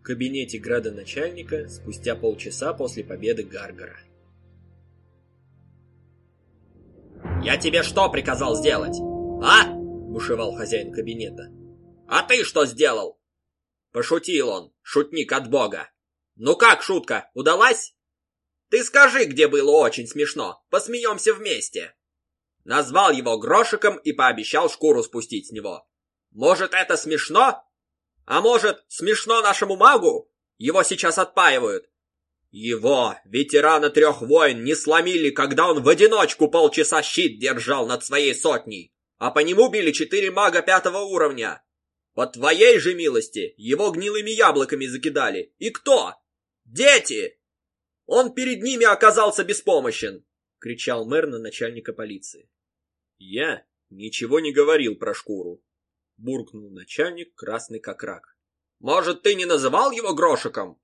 В кабинете градоначальника спустя полчаса после победы Гаргара. «Я тебе что приказал сделать? А?» – бушевал хозяин кабинета. «А ты что сделал?» Пошутил он, шутник от бога. «Ну как шутка, удалась?» «Ты скажи, где было очень смешно, посмеемся вместе!» Назвал его грошиком и пообещал шкуру спустить с него. «Может, это смешно?» А может, смешно нашему магу? Его сейчас отпаивают. Его, ветерана трех войн, не сломили, когда он в одиночку полчаса щит держал над своей сотней, а по нему били четыре мага пятого уровня. По твоей же милости его гнилыми яблоками закидали. И кто? Дети! Он перед ними оказался беспомощен, кричал мэр на начальника полиции. Я ничего не говорил про шкуру, буркнул начальник, красный как рак. «Может, ты не называл его Грошиком?»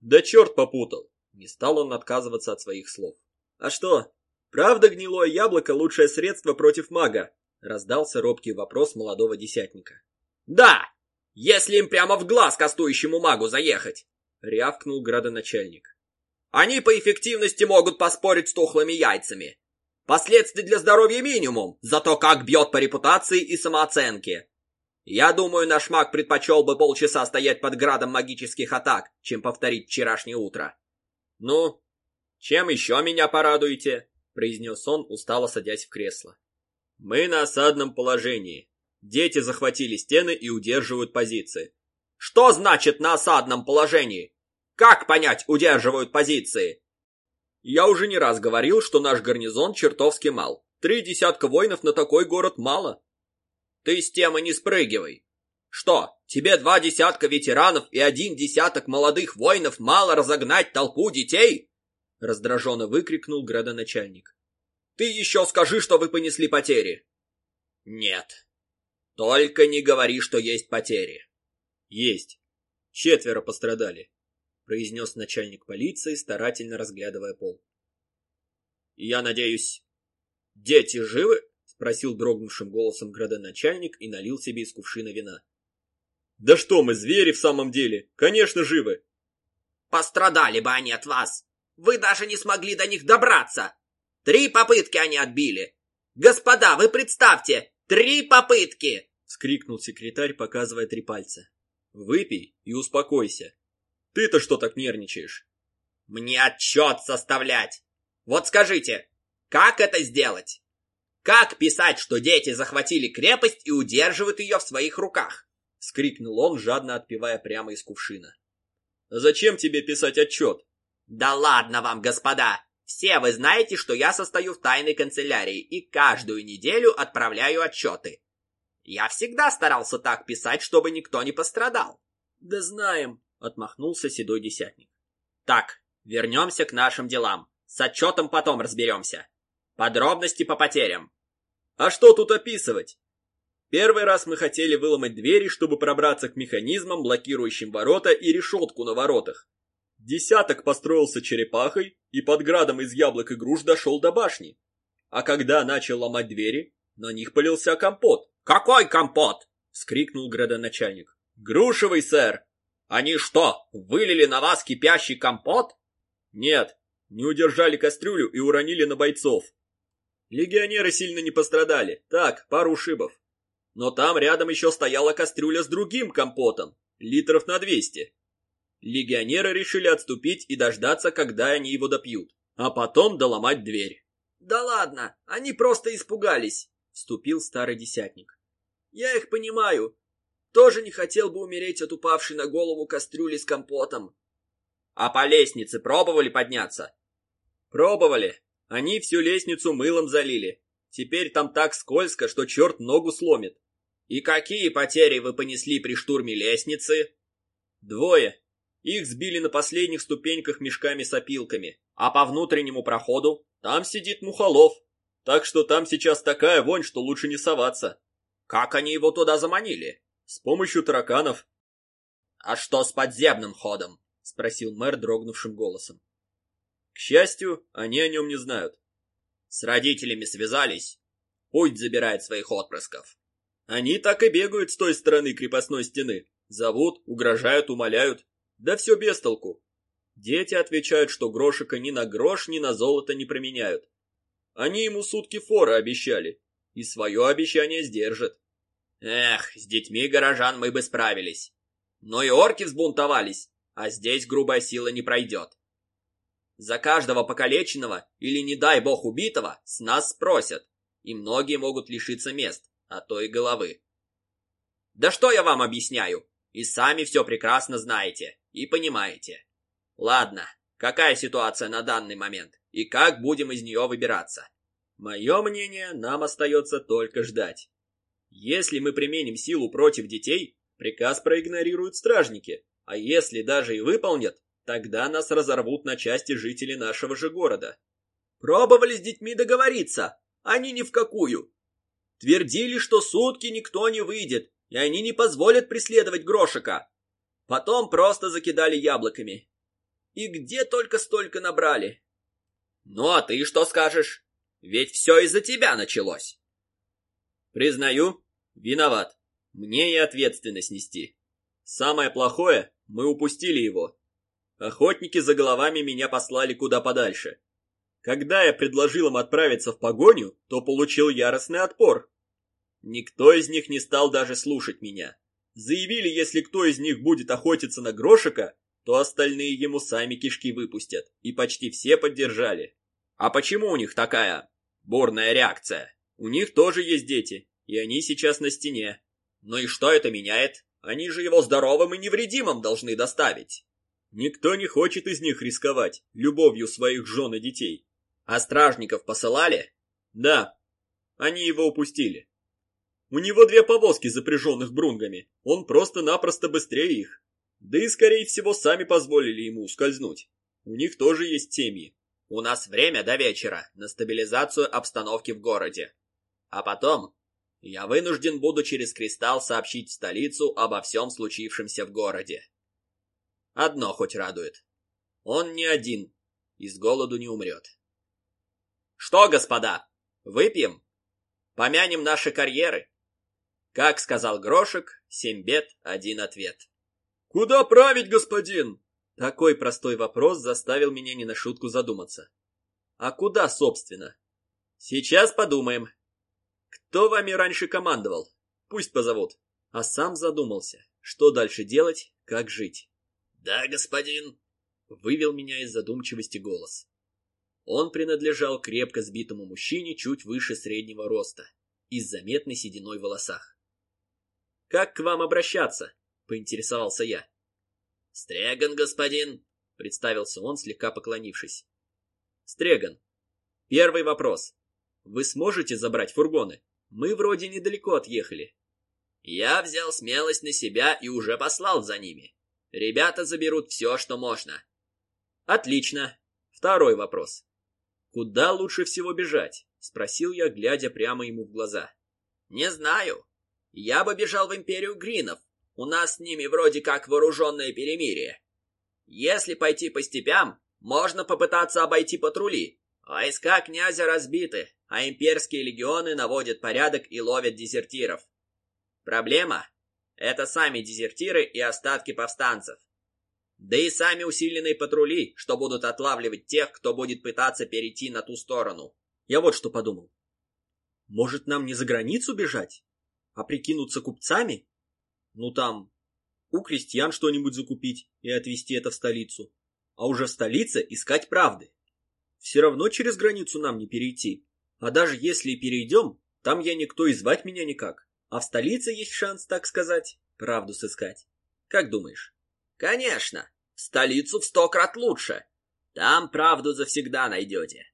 «Да черт попутал!» Не стал он отказываться от своих слов. «А что, правда гнилое яблоко лучшее средство против мага?» Раздался робкий вопрос молодого десятника. «Да! Если им прямо в глаз кастующему магу заехать!» Рявкнул градоначальник. «Они по эффективности могут поспорить с тухлыми яйцами. Последствий для здоровья минимум, зато как бьет по репутации и самооценке. Я думаю, наш маг предпочел бы полчаса стоять под градом магических атак, чем повторить вчерашнее утро. Ну, чем еще меня порадуете? произнес он, устало садясь в кресло. Мы на осадном положении. Дети захватили стены и удерживают позиции. Что значит на осадном положении? Как понять, удерживают позиции? Я уже не раз говорил, что наш гарнизон чертовски мал. Три десятка воинов на такой город мало. Ты с темы не спрыгивай. Что, тебе два десятка ветеранов и один десяток молодых воинов мало разогнать толпу детей? Раздраженно выкрикнул градоначальник. Ты еще скажи, что вы понесли потери. Нет. Только не говори, что есть потери. Есть. Четверо пострадали, произнес начальник полиции, старательно разглядывая пол. Я надеюсь, дети живы? Спросил дрогнувшим голосом градоначальник и налил себе из кувшина вина. «Да что мы, звери в самом деле? Конечно, живы!» «Пострадали бы они от вас! Вы даже не смогли до них добраться! Три попытки они отбили! Господа, вы представьте! Три попытки!» — скрикнул секретарь, показывая три пальца. «Выпей и успокойся. Ты-то что так нервничаешь?» «Мне отчет составлять! Вот скажите, как это сделать?» Как писать, что дети захватили крепость и удерживают ее в своих руках? Скрикнул он, жадно отпивая прямо из кувшина. Зачем тебе писать отчет? Да ладно вам, господа! Все вы знаете, что я состою в тайной канцелярии и каждую неделю отправляю отчеты. Я всегда старался так писать, чтобы никто не пострадал. Да знаем, отмахнулся седой десятник. Так, вернемся к нашим делам. С отчетом потом разберемся. Подробности по потерям. А что тут описывать? Первый раз мы хотели выломать двери, чтобы пробраться к механизмам, блокирующим ворота и решетку на воротах. Десяток построился черепахой и под градом из яблок и груш дошел до башни. А когда начал ломать двери, на них полился компот. «Какой компот?» — скрикнул градоначальник. «Грушевый, сэр!» «Они что, вылили на вас кипящий компот?» «Нет, не удержали кастрюлю и уронили на бойцов. Легионеры сильно не пострадали, так, пару ушибов. Но там рядом еще стояла кастрюля с другим компотом, литров на 200. Легионеры решили отступить и дождаться, когда они его допьют, а потом доломать дверь. «Да ладно, они просто испугались», — вступил старый десятник. «Я их понимаю. Тоже не хотел бы умереть от упавшей на голову кастрюли с компотом». «А по лестнице пробовали подняться?» «Пробовали, они всю лестницу мылом залили. Теперь там так скользко, что черт ногу сломит. И какие потери вы понесли при штурме лестницы? Двое. Их сбили на последних ступеньках мешками с опилками. А по внутреннему проходу? Там сидит Мухолов. Так что там сейчас такая вонь, что лучше не соваться. Как они его туда заманили? С помощью тараканов. А что с подземным ходом? Спросил мэр дрогнувшим голосом. К счастью, они о нем не знают. С родителями связались. Пусть забирает своих отпрысков. Они так и бегают с той стороны крепостной стены. Зовут, угрожают, умоляют. Да все без толку. Дети отвечают, что грошика ни на грош, ни на золото не променяют. Они ему сутки фора обещали, и свое обещание сдержат. Эх, с детьми горожан мы бы справились. Но и орки взбунтовались, а здесь грубая сила не пройдет. За каждого покалеченного или, не дай бог, убитого с нас спросят, и многие могут лишиться мест, а то и головы. Да что я вам объясняю? И сами все прекрасно знаете и понимаете. Ладно, какая ситуация на данный момент и как будем из нее выбираться? Мое мнение, нам остается только ждать. Если мы применим силу против детей, приказ проигнорируют стражники, а если даже и выполнят, тогда нас разорвут на части жители нашего же города. Пробовали с детьми договориться, они ни в какую. Твердили, что сутки никто не выйдет, и они не позволят преследовать Грошика. Потом просто закидали яблоками. И где только столько набрали. Ну а ты что скажешь? Ведь все из-за тебя началось. Признаю, виноват. Мне и ответственность нести. Самое плохое, мы упустили его. Охотники за головами меня послали куда подальше. Когда я предложил им отправиться в погоню, то получил яростный отпор. Никто из них не стал даже слушать меня. Заявили, если кто из них будет охотиться на Грошика, то остальные ему сами кишки выпустят, и почти все поддержали. А почему у них такая бурная реакция? У них тоже есть дети, и они сейчас на стене. Ну и что это меняет? Они же его здоровым и невредимым должны доставить. Никто не хочет из них рисковать любовью своих жен и детей. А стражников посылали? Да, они его упустили. У него две повозки, запряженных брунгами. Он просто-напросто быстрее их. Да и, скорее всего, сами позволили ему ускользнуть. У них тоже есть семьи. У нас время до вечера на стабилизацию обстановки в городе. А потом я вынужден буду через кристалл сообщить в столицу обо всем случившемся в городе. Одно хоть радует. Он не один и с голоду не умрет. Что, господа, выпьем? Помянем наши карьеры? Как сказал Грошек, семь бед, один ответ. «Куда править, господин?» Такой простой вопрос заставил меня не на шутку задуматься. «А куда, собственно?» «Сейчас подумаем. Кто вами раньше командовал? Пусть позовут». А сам задумался, что дальше делать, как жить. «Да, господин», — вывел меня из задумчивости голос. Он принадлежал крепко сбитому мужчине чуть выше среднего роста и с заметной сединой в волосах. «Как к вам обращаться?» — поинтересовался я. «Стреган, господин», — представился он, слегка поклонившись. «Стреган, первый вопрос. Вы сможете забрать фургоны? Мы вроде недалеко отъехали». «Я взял смелость на себя и уже послал за ними. Ребята заберут все, что можно». «Отлично. Второй вопрос. Куда лучше всего бежать?» — спросил я, глядя прямо ему в глаза. «Не знаю. Я бы бежал в империю Гринов. У нас с ними вроде как вооруженное перемирие. Если пойти по степям, можно попытаться обойти патрули. Войска князя разбиты, а имперские легионы наводят порядок и ловят дезертиров. Проблема — это сами дезертиры и остатки повстанцев. Да и сами усиленные патрули, что будут отлавливать тех, кто будет пытаться перейти на ту сторону. Я вот что подумал. Может, нам не за границу бежать? А прикинуться купцами? Ну там, у крестьян что-нибудь закупить и отвезти это в столицу. А уже в столице искать правды. Все равно через границу нам не перейти. А даже если и перейдем, там я никто и звать меня никак. А в столице есть шанс, так сказать, правду сыскать. Как думаешь? Конечно, в столицу в сто крат лучше. Там правду завсегда найдете.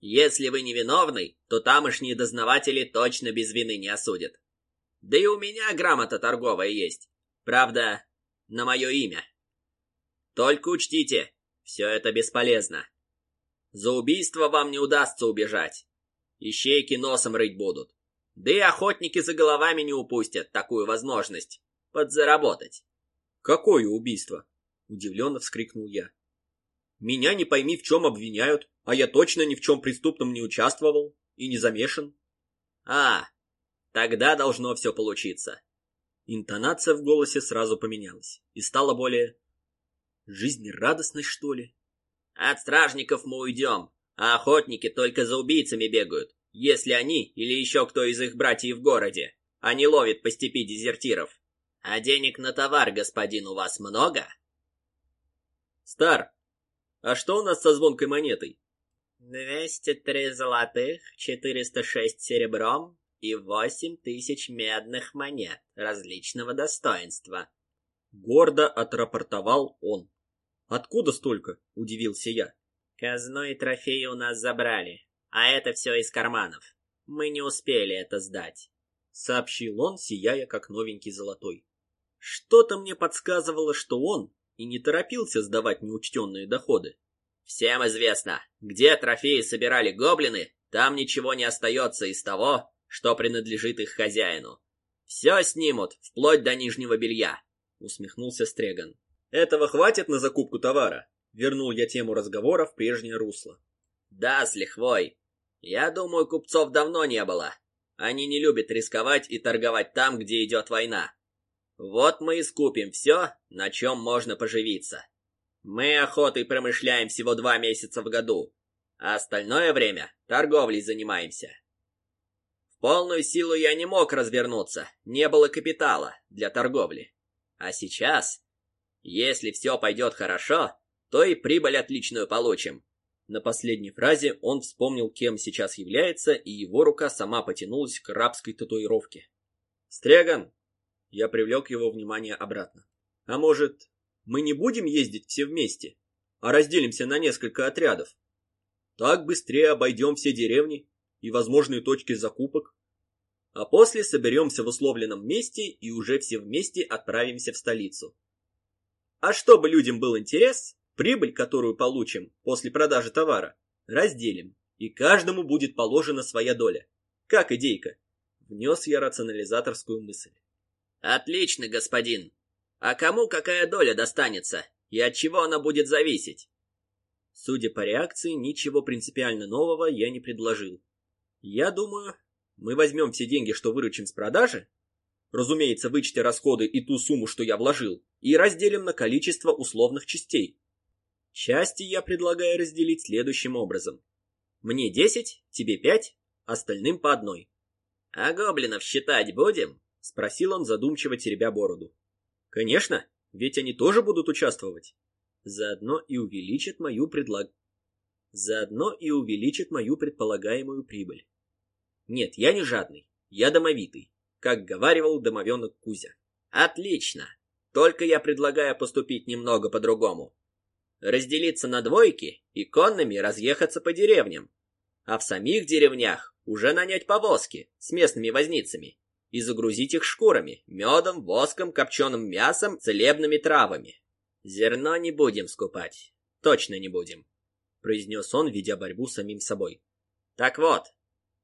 Если вы невиновный, то тамошние дознаватели точно без вины не осудят. Да и у меня грамота торговая есть. Правда, на мое имя. Только учтите, все это бесполезно. За убийство вам не удастся убежать. Ищейки носом рыть будут. Да и охотники за головами не упустят такую возможность подзаработать. Какое убийство? Удивленно вскрикнул я. Меня не пойми в чем обвиняют, а я точно ни в чем преступном не участвовал и не замешан. А, Тогда должно все получиться. Интонация в голосе сразу поменялась и стала более... Жизнерадостность, что ли? От стражников мы уйдем, а охотники только за убийцами бегают, если они или еще кто из их братьев в городе, а не ловит по степи дезертиров. А денег на товар, господин, у вас много? Стар, а что у нас со звонкой монетой? Двести три золотых, четыреста шесть серебром и восемь тысяч медных монет различного достоинства. Гордо отрапортовал он. Откуда столько? Удивился я. Казну и трофеи у нас забрали, а это все из карманов. Мы не успели это сдать. Сообщил он, сияя как новенький золотой. Что-то мне подсказывало, что он и не торопился сдавать неучтенные доходы. Всем известно, где трофеи собирали гоблины, там ничего не остается из того, что принадлежит их хозяину. Все снимут, вплоть до нижнего белья, усмехнулся Стреган. Этого хватит на закупку товара? Вернул я тему разговора в прежнее русло. Да, с лихвой. Я думаю, купцов давно не было. Они не любят рисковать и торговать там, где идет война. Вот мы и скупим все, на чем можно поживиться. Мы охотой промышляем всего два месяца в году, а остальное время торговлей занимаемся. В полную силу я не мог развернуться, не было капитала для торговли. А сейчас, если все пойдет хорошо, то и прибыль отличную получим. На последней фразе он вспомнил, кем сейчас является, и его рука сама потянулась к рабской татуировке. «Стреган, я привлек его внимание обратно. А может, мы не будем ездить все вместе, а разделимся на несколько отрядов? Так быстрее обойдем все деревни и возможные точки закупок. А после соберемся в условленном месте и уже все вместе отправимся в столицу. А чтобы людям был интерес, прибыль, которую получим после продажи товара, разделим, и каждому будет положена своя доля. Как идейка? Внес я рационализаторскую мысль. Отлично, господин. А кому какая доля достанется? И от чего она будет зависеть? Судя по реакции, ничего принципиально нового я не предложил. Я думаю, мы возьмем все деньги, что выручим с продажи, разумеется, вычтя расходы и ту сумму, что я вложил, и разделим на количество условных частей. Части я предлагаю разделить следующим образом. Мне десять, тебе пять, остальным по одной. А гоблинов считать будем? — спросил он, задумчиво теребя бороду. «Конечно, ведь они тоже будут участвовать. Заодно и увеличат мою предлаг... Заодно и увеличат мою предполагаемую прибыль. Нет, я не жадный, я домовитый, как говаривал домовенок Кузя. Отлично, только я предлагаю поступить немного по-другому. Разделиться на двойки и конными разъехаться по деревням, а в самих деревнях уже нанять повозки с местными возницами и загрузить их шкурами, медом, воском, копченым мясом, целебными травами. Зерно не будем скупать. Точно не будем, произнес он, ведя борьбу с самим собой. Так вот,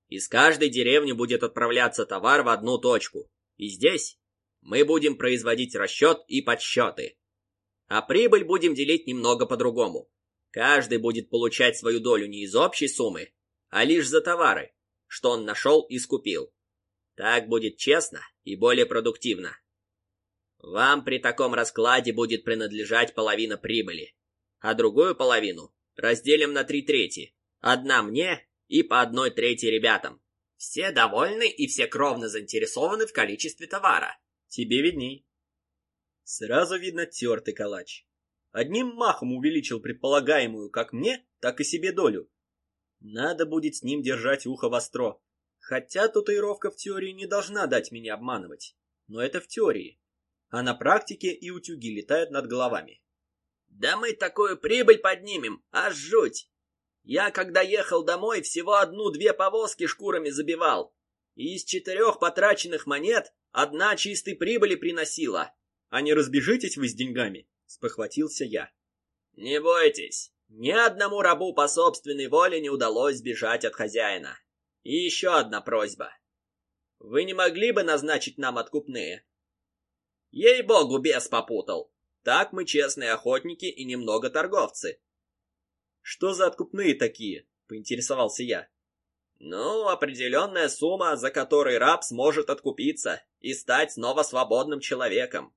из каждой деревни будет отправляться товар в одну точку. И здесь мы будем производить расчет и подсчеты. А прибыль будем делить немного по-другому. Каждый будет получать свою долю не из общей суммы, а лишь за товары, что он нашел и скупил. Так будет честно и более продуктивно. Вам при таком раскладе будет принадлежать половина прибыли, а другую половину разделим на три трети. Одна мне и по одной трети ребятам. Все довольны и все кровно заинтересованы в количестве товара. Тебе видней. Сразу видно тертый калач. Одним махом увеличил предполагаемую как мне, так и себе долю. Надо будет с ним держать ухо востро. Хотя татуировка в теории не должна дать меня обманывать. Но это в теории. А на практике и утюги летают над головами. Да мы такую прибыль поднимем, аж жуть. Я, когда ехал домой, всего одну-две повозки шкурами забивал. И из четырех потраченных монет одна чистой прибыли приносила. А не разбежитесь вы с деньгами? Спохватился я. Не бойтесь, ни одному рабу по собственной воле не удалось сбежать от хозяина. И еще одна просьба. Вы не могли бы назначить нам откупные? Ей-богу, бес попутал. Так мы честные охотники и немного торговцы. Что за откупные такие? Поинтересовался я. Ну, определенная сумма, за которой раб сможет откупиться и стать снова свободным человеком.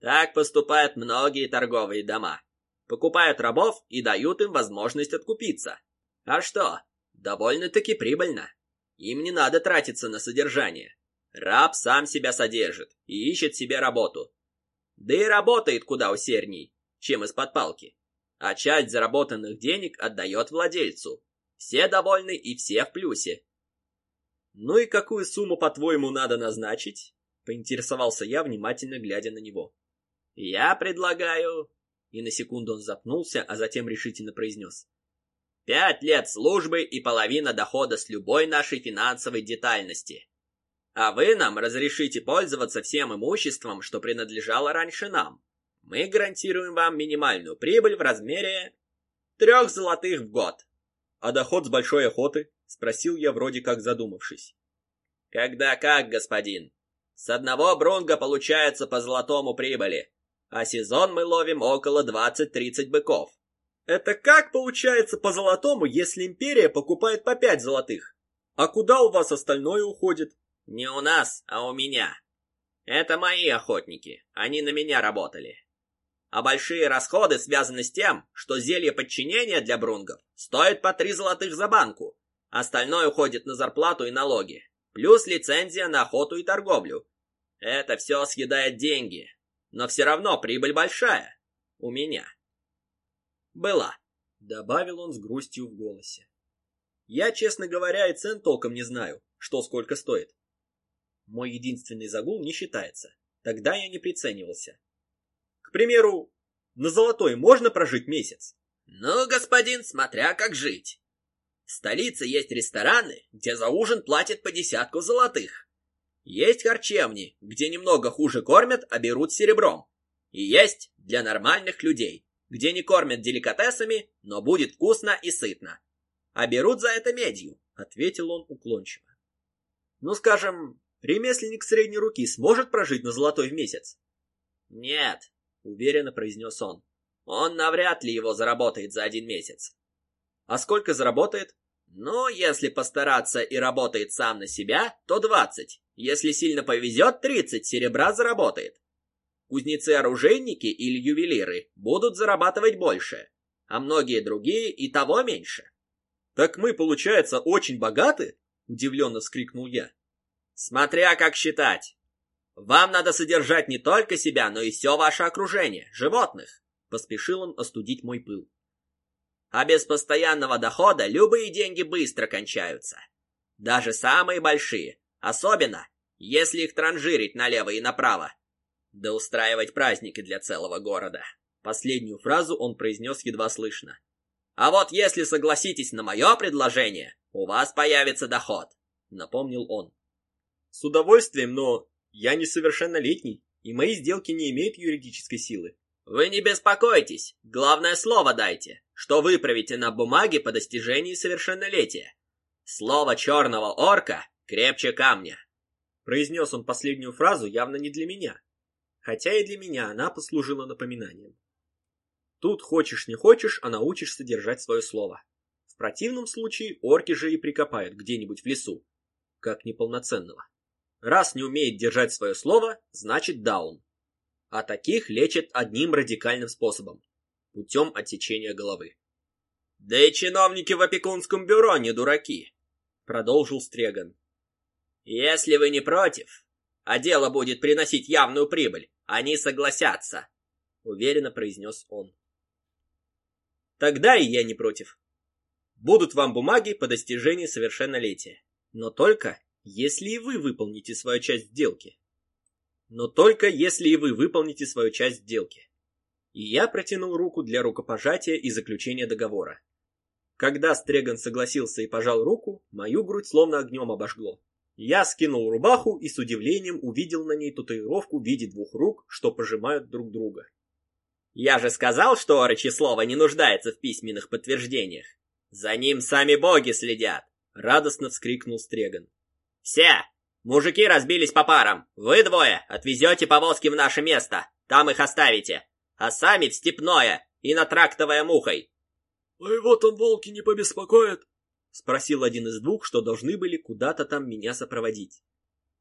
Так поступают многие торговые дома. покупают рабов и дают им возможность откупиться. А что, довольно-таки прибыльно. Им не надо тратиться на содержание. Раб сам себя содержит и ищет себе работу. Да и работает куда усердней, чем из-под палки. А часть заработанных денег отдает владельцу. Все довольны и все в плюсе. «Ну и какую сумму, по-твоему, надо назначить?» — поинтересовался я, внимательно глядя на него. «Я предлагаю...» И на секунду он запнулся, а затем решительно произнес. «Пять лет службы и половина дохода с любой нашей финансовой детальности. А вы нам разрешите пользоваться всем имуществом, что принадлежало раньше нам. Мы гарантируем вам минимальную прибыль в размере трех золотых в год». «А доход с большой охоты?» — спросил я, вроде как задумавшись. «Когда как, господин? С одного брунга получается по золотому прибыли, а сезон мы ловим около 20-30 быков. Это как получается по золотому, если империя покупает по 5 золотых? А куда у вас остальное уходит? Не у нас, а у меня. Это мои охотники, они на меня работали. А большие расходы связаны с тем, что зелье подчинения для брунгов стоит по 3 золотых за банку. Остальное уходит на зарплату и налоги. Плюс лицензия на охоту и торговлю. Это все съедает деньги, но все равно прибыль большая. У меня. Была. Добавил он с грустью в голосе. Я, честно говоря, и цен толком не знаю, что сколько стоит. Мой единственный загул не считается. Тогда я не приценивался. К примеру, на золотой можно прожить месяц? Ну, господин, смотря как жить. В столице есть рестораны, где за ужин платят по десятку золотых. Есть харчевни, где немного хуже кормят, а берут серебром. И есть для нормальных людей, где не кормят деликатесами, но будет вкусно и сытно. А берут за это медью, ответил он уклончиво. Ну, скажем, ремесленник средней руки сможет прожить на золотой в месяц? Нет, уверенно произнес он. Он навряд ли его заработает за один месяц. А сколько заработает? Ну, если постараться и работает сам на себя, то двадцать. Если сильно повезет, 30 серебра заработает. Кузнецы-оружейники или ювелиры будут зарабатывать больше, а многие другие и того меньше. «Так мы, получается, очень богаты?» – удивленно вскрикнул я. «Смотря как считать. Вам надо содержать не только себя, но и все ваше окружение, животных», – поспешил он остудить мой пыл. «А без постоянного дохода любые деньги быстро кончаются. Даже самые большие, Особенно, если их транжирить налево и направо. Да устраивать праздники для целого города. Последнюю фразу он произнес едва слышно. А вот если согласитесь на мое предложение, у вас появится доход, напомнил он. С удовольствием, но я несовершеннолетний, и мои сделки не имеют юридической силы. Вы не беспокойтесь, главное слово дайте, что выправите на бумаге по достижении совершеннолетия. Слово черного орка «Крепче камня!» Произнес он последнюю фразу явно не для меня, хотя и для меня она послужила напоминанием. Тут хочешь не хочешь, а научишься держать свое слово. В противном случае орки же и прикопают где-нибудь в лесу, как неполноценного. Раз не умеет держать свое слово, значит даун. А таких лечат одним радикальным способом – путем отсечения головы. «Да и чиновники в опекунском бюро не дураки», — продолжил Стреган. Если вы не против, а дело будет приносить явную прибыль, они согласятся, уверенно произнес он. Тогда и я не против. Будут вам бумаги по достижении совершеннолетия. Но только, если и вы выполните свою часть сделки. Но только, если и вы выполните свою часть сделки. И я протянул руку для рукопожатия и заключения договора. Когда Стреган согласился и пожал руку, мою грудь словно огнем обожгло. Я скинул рубаху и с удивлением увидел на ней татуировку в виде двух рук, что пожимают друг друга. «Я же сказал, что Орочислова не нуждается в письменных подтверждениях. За ним сами боги следят!» — радостно вскрикнул Стреган. «Все! Мужики разбились по парам. Вы двое отвезете повозки в наше место. Там их оставите. А сами в степное и на трактовое мухой». «А его там волки не побеспокоят?» — спросил один из двух, что должны были куда-то там меня сопроводить.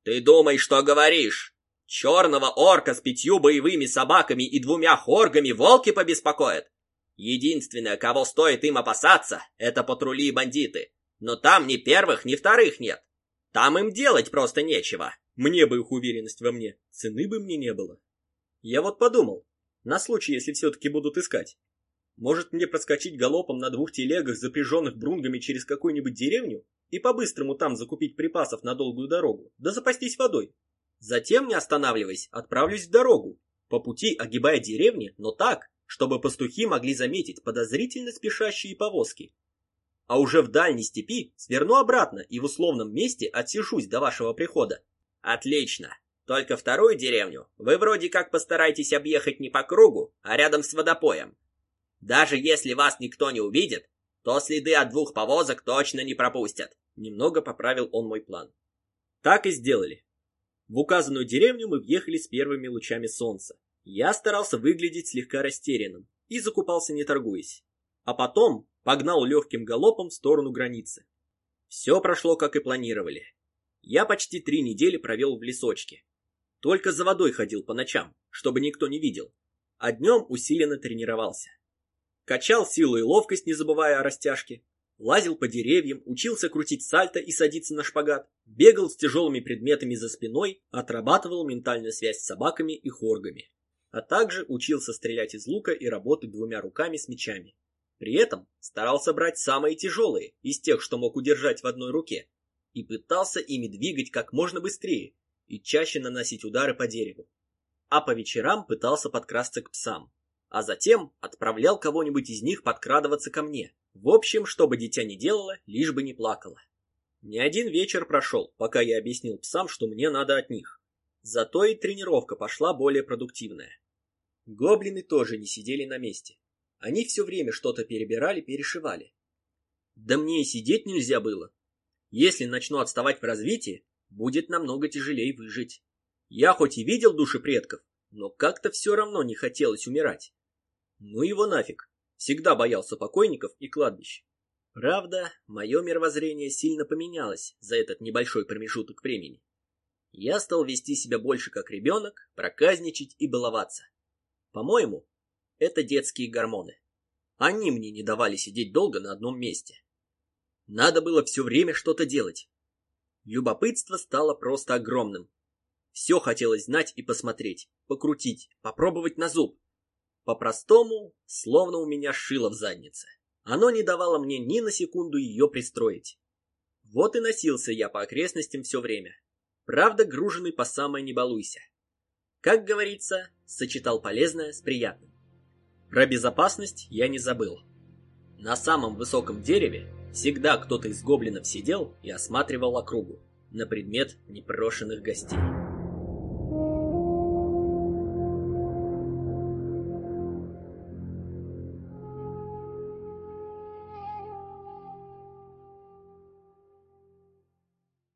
«Ты думай, что говоришь! Черного орка с пятью боевыми собаками и двумя хоргами волки побеспокоят! Единственное, кого стоит им опасаться, это патрули и бандиты. Но там ни первых, ни вторых нет. Там им делать просто нечего. Мне бы их уверенность во мне, цены бы мне не было. Я вот подумал, на случай, если все-таки будут искать. Может мне проскочить галопом на двух телегах, запряженных брунгами через какую-нибудь деревню, и по-быстрому там закупить припасов на долгую дорогу, да запастись водой. Затем, не останавливаясь, отправлюсь в дорогу, по пути огибая деревни, но так, чтобы пастухи могли заметить подозрительно спешащие повозки. А уже в дальней степи сверну обратно и в условном месте отсижусь до вашего прихода. Отлично. Только вторую деревню вы вроде как постарайтесь объехать не по кругу, а рядом с водопоем. Даже если вас никто не увидит, то следы от двух повозок точно не пропустят. Немного поправил он мой план. Так и сделали. В указанную деревню мы въехали с первыми лучами солнца. Я старался выглядеть слегка растерянным и закупался не торгуясь. А потом погнал легким галопом в сторону границы. Все прошло, как и планировали. Я почти три недели провел в лесочке. Только за водой ходил по ночам, чтобы никто не видел. А днем усиленно тренировался. Качал силу и ловкость, не забывая о растяжке. Лазил по деревьям, учился крутить сальто и садиться на шпагат. Бегал с тяжелыми предметами за спиной, отрабатывал ментальную связь с собаками и хоргами а также учился стрелять из лука и работать двумя руками с мечами. При этом старался брать самые тяжелые из тех, что мог удержать в одной руке, и пытался ими двигать как можно быстрее и чаще наносить удары по дереву. А по вечерам пытался подкрасться к псам, а затем отправлял кого-нибудь из них подкрадываться ко мне. В общем, что бы дитя ни делало, лишь бы не плакало. Не один вечер прошел, пока я объяснил псам, что мне надо от них. Зато и тренировка пошла более продуктивная. Гоблины тоже не сидели на месте. Они все время что-то перебирали, перешивали. Да мне и сидеть нельзя было. Если начну отставать в развитии, будет намного тяжелее выжить. Я хоть и видел души предков, но как-то все равно не хотелось умирать. Ну его нафиг. Всегда боялся покойников и кладбищ. Правда, мое мировоззрение сильно поменялось за этот небольшой промежуток времени. Я стал вести себя больше как ребенок, проказничать и баловаться. По-моему, это детские гормоны. Они мне не давали сидеть долго на одном месте. Надо было все время что-то делать. Любопытство стало просто огромным. Все хотелось знать и посмотреть, покрутить, попробовать на зуб. По-простому, словно у меня шило в заднице. Оно не давало мне ни на секунду ее пристроить. Вот и носился я по окрестностям все время. Правда, груженный по самое не балуйся. Как говорится, сочетал полезное с приятным. Про безопасность я не забыл. На самом высоком дереве всегда кто-то из гоблинов сидел и осматривал округу на предмет непрошенных гостей.